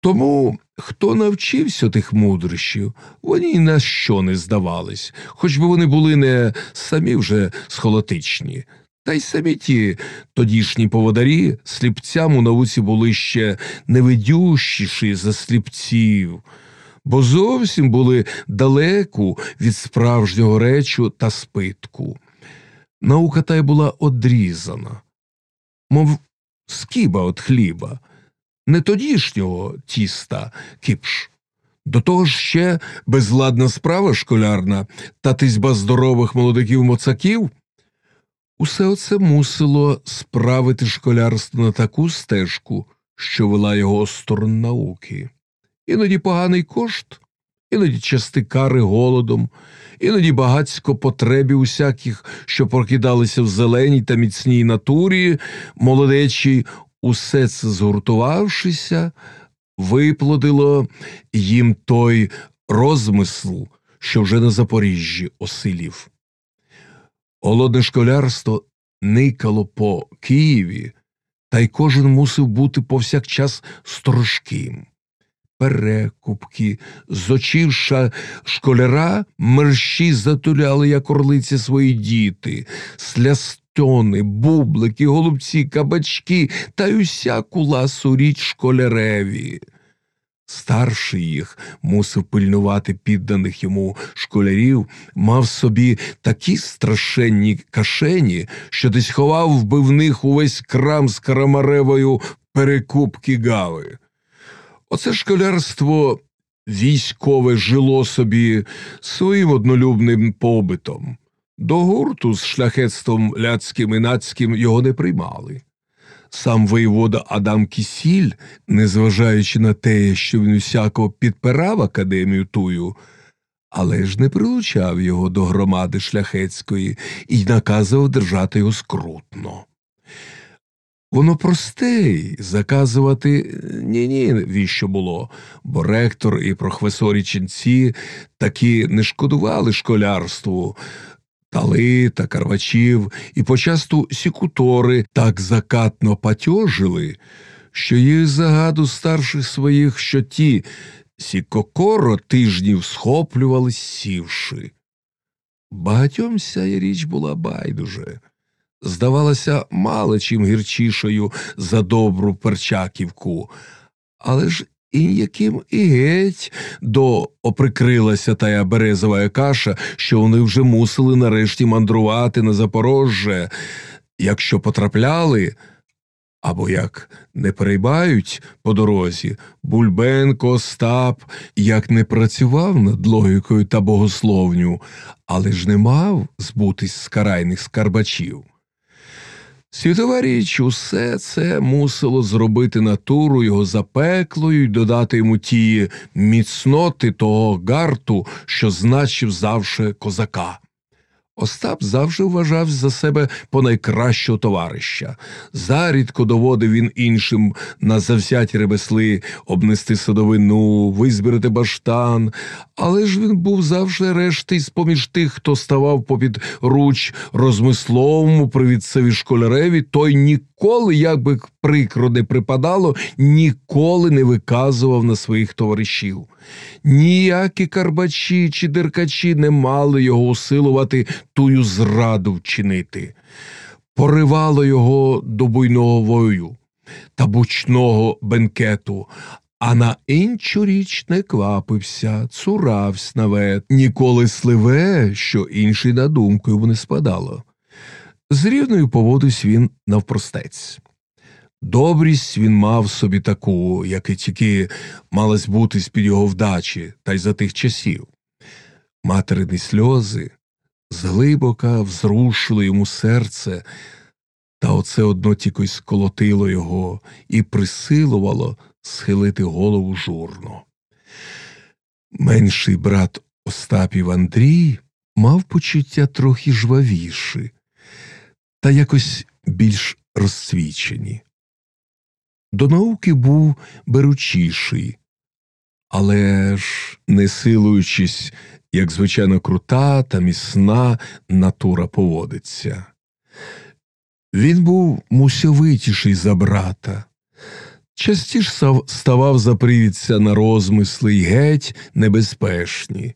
Тому, хто навчився тих мудрощів, вони ні на що не здавались, хоч би вони були не самі вже схолотичні. Та й самі ті тодішні поводарі сліпцям у науці були ще невидющіші за сліпців, бо зовсім були далеку від справжнього речу та спитку. Наука та й була одрізана, мов скіба від хліба, не тодішнього тіста кіпш. До того ж ще безладна справа школярна та тизьба здорових молодиків моцаків. Усе оце мусило справити школярство на таку стежку, що вела його сторон науки. Іноді поганий кошт, іноді части кари голодом, іноді багацько потребі усяких, що прокидалися в зеленій та міцній натурі, молодечій, усе це згуртувавшися, виплодило їм той розмисл, що вже на Запоріжжі осилів. Голодне школярство никало по Києві, та й кожен мусив бути повсякчас сторожким. Перекупки, зочивша школяра, мерщі затуляли, як орлиці свої діти, слястони, бублики, голубці, кабачки та й усяку ласу річ школяреві. Старший їх мусив пильнувати підданих йому школярів, мав собі такі страшенні кашені, що десь ховав би в них увесь крам з карамаревою перекупки гави. Оце школярство військове жило собі своїм однолюбним побитом. До гурту з шляхетством ляцьким і нацьким його не приймали. Сам воєвода Адам Кісіль, незважаючи на те, що він усяко підпирав академію тую, але ж не прилучав його до громади шляхетської і наказував держати його скрутно. Воно просте й заказувати ні ні віщо було, бо ректор і професорі ченці таки не шкодували школярству, Тали та карвачів і почасту сікутори так закатно патьожили, що їх загаду старших своїх, що ті сікокоро тижнів схоплювали сівши. Багатьом сяя річ була байдуже, здавалася мало чим гірчішою за добру перчаківку, але ж і яким і геть до оприкрилася тая березова каша, що вони вже мусили нарешті мандрувати на Запорожжя, якщо потрапляли. Або як не перейбають по дорозі, Бульбенко, Остап, як не працював над логікою та богословню, але ж не мав збутись з карайних скарбачів. Світова річ, усе це мусило зробити натуру його запеклою й додати йому ті міцноти того гарту, що значив завше козака. Остап завжди вважав за себе понайкращого товариша. Зарідко доводив він іншим на завзяті ребесли обнести садовину, визбирати баштан, але ж він був завжди решти з поміж тих, хто ставав попід руч розмисловому привідцеві школяреві, той ніколи, як би прикро не припадало, ніколи не виказував на своїх товаришів. Ніякі карбачі чи деркачі не мали його усилувати тую зраду вчинити. Поривало його до буйного вою та бучного бенкету, а на іншу річ не квапився, цуравсь навет, ніколи сливе, що інший на думку йому не спадало. З рівною поводився він навпростець. Добрість він мав собі таку, як і тільки малась бути з під його вдачі, та й за тих часів. Материні сльози зглибока взрушили йому серце, та оце одно тільки сколотило його і присилувало схилити голову журно. Менший брат Остапів Андрій мав почуття трохи жвавіші, та якось більш розцвічені. До науки був беручіший, але ж не силуючись, як звичайно крута та міцна натура поводиться. Він був мусьовитіший за брата, частіш сав- ставав за привідця на розмисли й геть небезпечні.